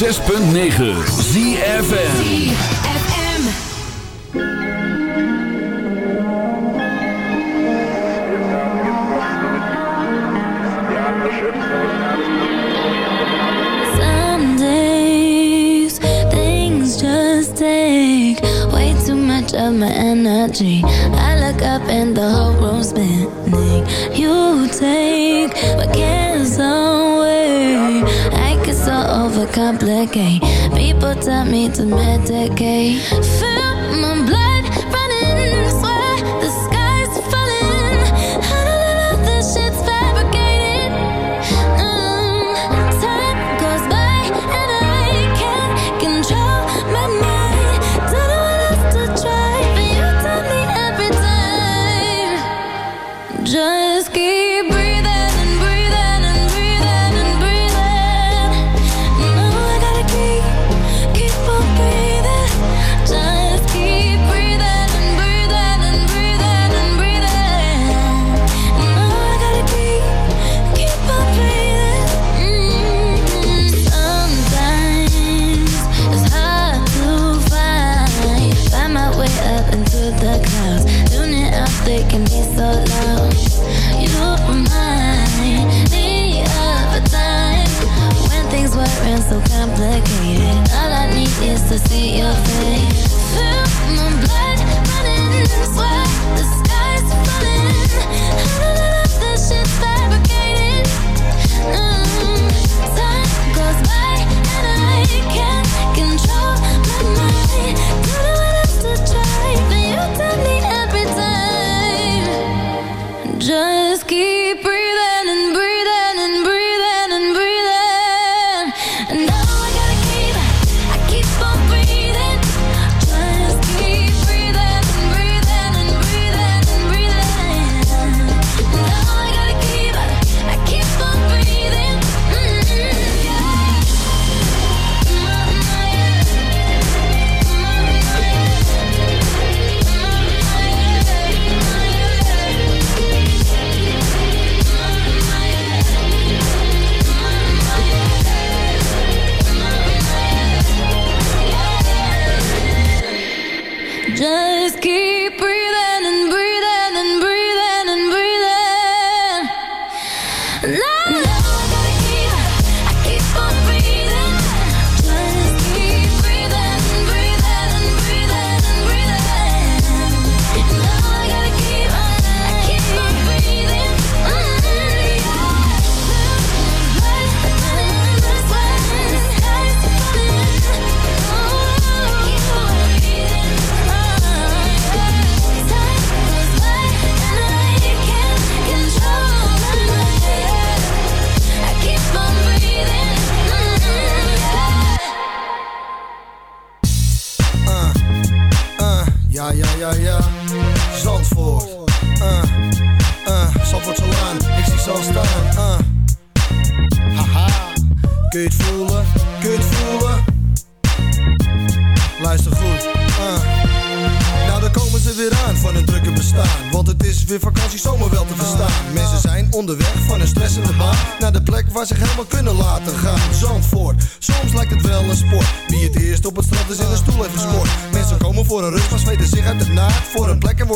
106.9 ZFN delegate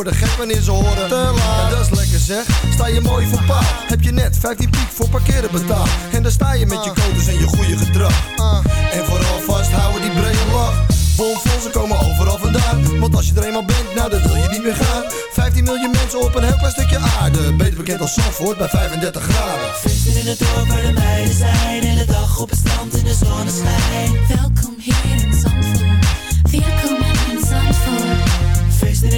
worden gek wanneer ze horen. Te laat, dat is lekker zeg. Sta je mooi voor paal. Heb je net 15 piek voor parkeren betaald. En dan sta je met je codes en je goede gedrag. En vooral vasthouden die brede lach. Bomvol, ze komen overal vandaan. Want als je er eenmaal bent, nou dan wil je niet meer gaan. 15 miljoen mensen op een heel klein stukje aarde. Beter bekend als Zandvoort bij 35 graden. Feesten in het dorp waar de meiden zijn. In de dag op het strand in de zonneschijn.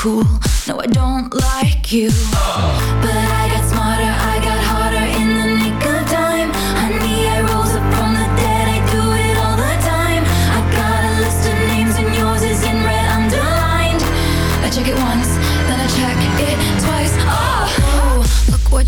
cool. No, I don't like you. But I got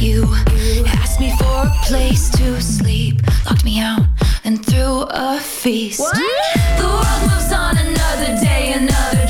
You. Asked me for a place to sleep, locked me out, then threw a feast. The world moves on another day, another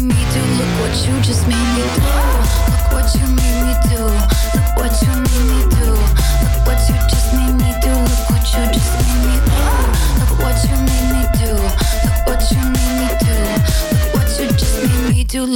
me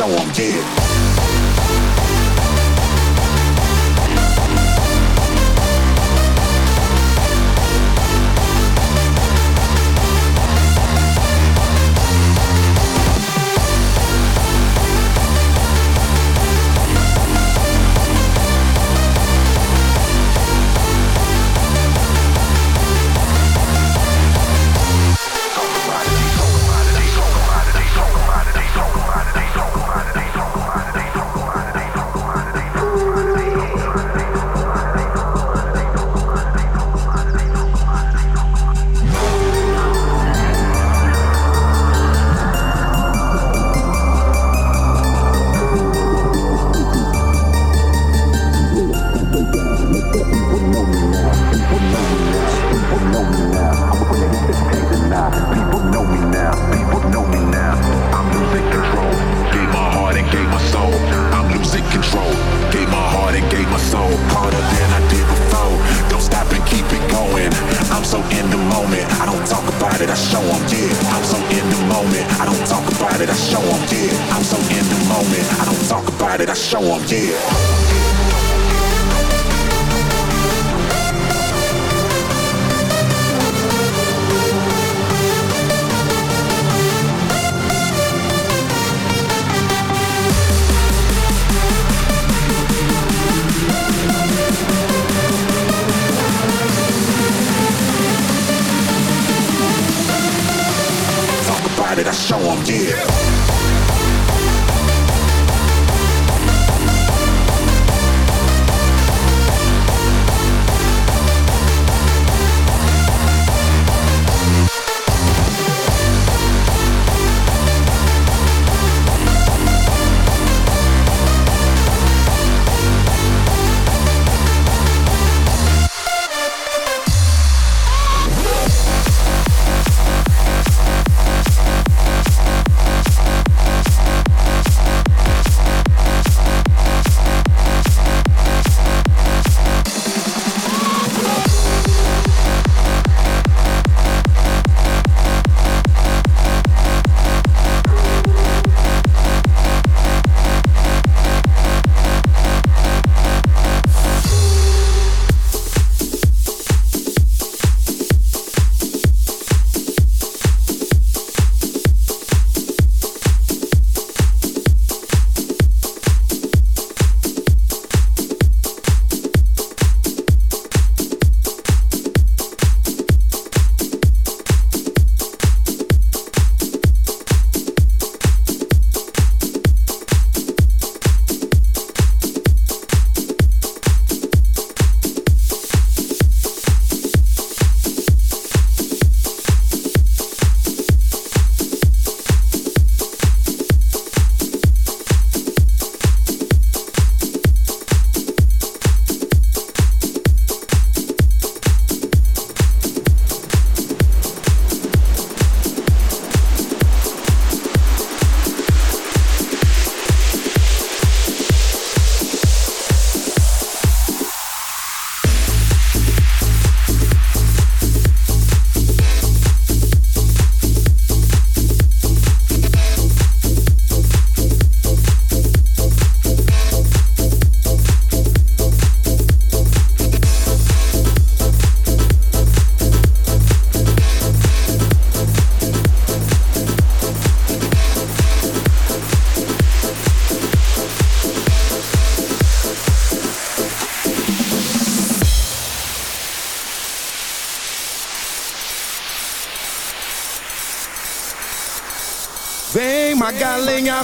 像我们。